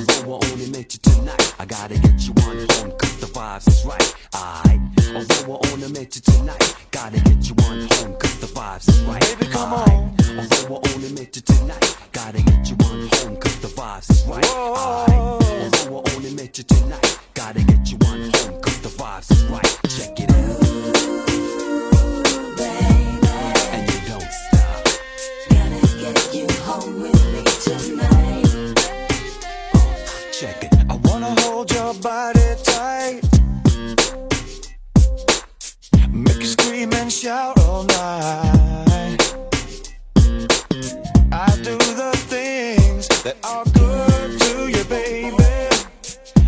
Although I only met you tonight, I gotta get you on home, cause the vibes is right. Alright. Although I only met you tonight, gotta get you on home, cause the vibes is right. Baby, come Aight. on. Although I only met you tonight, gotta get you on home, cause the vibes is right. Aight. Although I only met you tonight, gotta get you on home, cause the vibes is right. That are good to you, baby.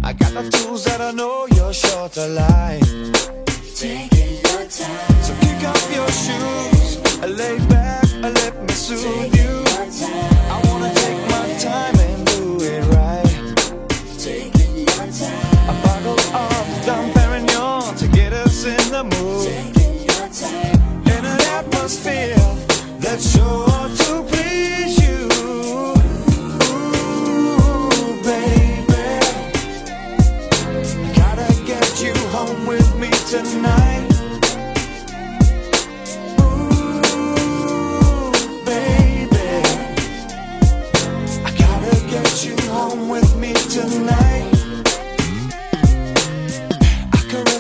I got the tools that I know you're sure to like. So kick off your shoes, lay back,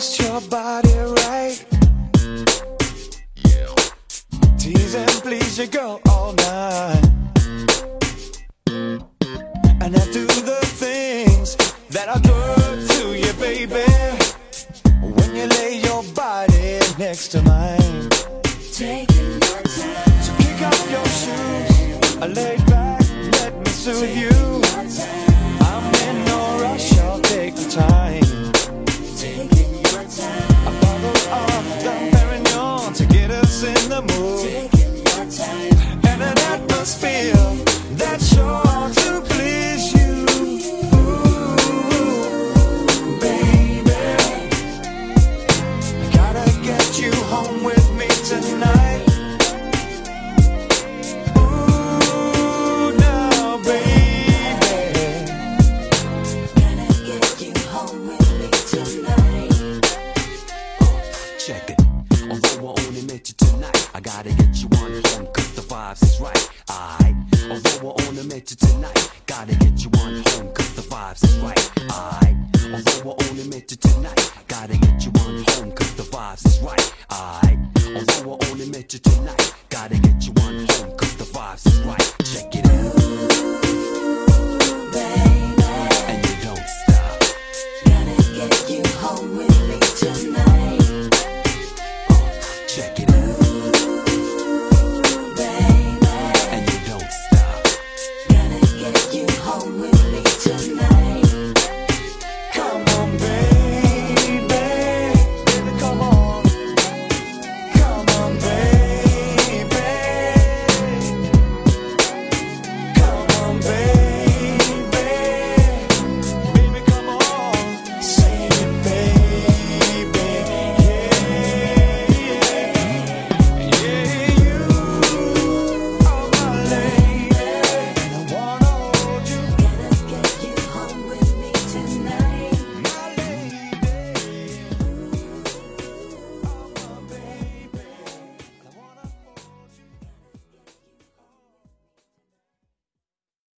I caress your body right. Yeah. Tease and please your girl all night. And I do the things that are good to you, baby. When you lay your body next to mine. Taking your time. So kick off your shoes, I lay back, let me soothe you. I'm in no rush, I'll take the time. Check it. Although I only met you tonight, I gotta get you on home, cause the vibes is right. I Although I only met you tonight, gotta get you on home, cause the vibes is right. I Although I only met you tonight, gotta get you on home, cause the vibes is right. I Although I only met you tonight, gotta get you on home, cause the vibes is right. home with Legion.